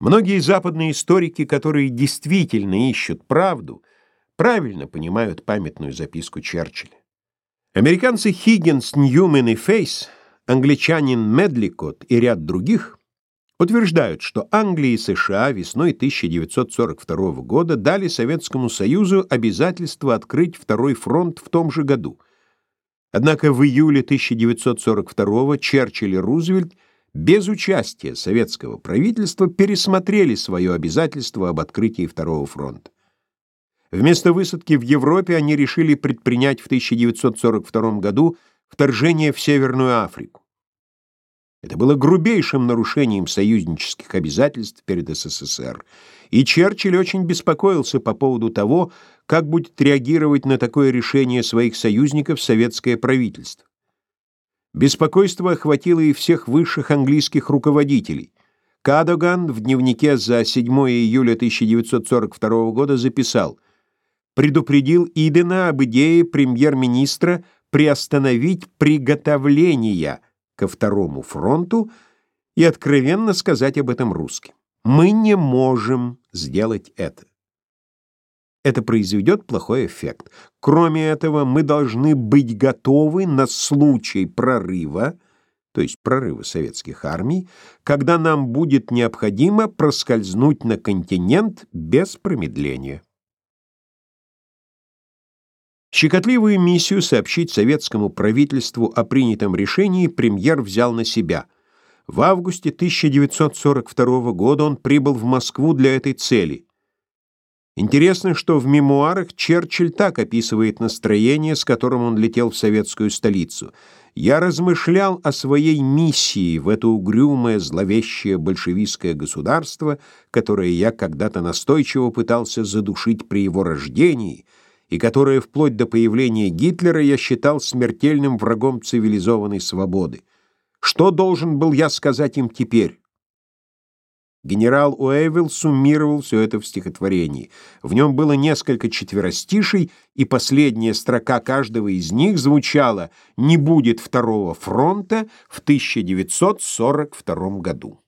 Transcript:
Многие западные историки, которые действительно ищут правду, правильно понимают памятную записку Черчилля. Американцы Хиггинс, Ньюмен и Фейс, англичанин Медликот и ряд других утверждают, что Англия и США весной 1942 года дали Советскому Союзу обязательство открыть второй фронт в том же году. Однако в июле 1942 Черчилль и Рузвельт без участия советского правительства пересмотрели свое обязательство об открытии Второго фронта. Вместо высадки в Европе они решили предпринять в 1942 году вторжение в Северную Африку. Это было грубейшим нарушением союзнических обязательств перед СССР, и Черчилль очень беспокоился по поводу того, как будет реагировать на такое решение своих союзников советское правительство. Беспокойство охватило и всех высших английских руководителей. Кадоган в дневнике за 7 июля 1942 года записал «Предупредил Идена об идее премьер-министра приостановить приготовления ко Второму фронту и откровенно сказать об этом русским. Мы не можем сделать это это произведет плохой эффект. Кроме этого, мы должны быть готовы на случай прорыва, то есть прорыва советских армий, когда нам будет необходимо проскользнуть на континент без промедления. Щекотливую миссию сообщить советскому правительству о принятом решении премьер взял на себя. В августе 1942 года он прибыл в Москву для этой цели – Интересно, что в мемуарах Черчилль так описывает настроение, с которым он летел в советскую столицу. «Я размышлял о своей миссии в это угрюмое, зловещее большевистское государство, которое я когда-то настойчиво пытался задушить при его рождении, и которое вплоть до появления Гитлера я считал смертельным врагом цивилизованной свободы. Что должен был я сказать им теперь?» Генерал Уэйвилл суммировал все это в стихотворении. В нем было несколько четверостишей, и последняя строка каждого из них звучала «Не будет второго фронта в 1942 году».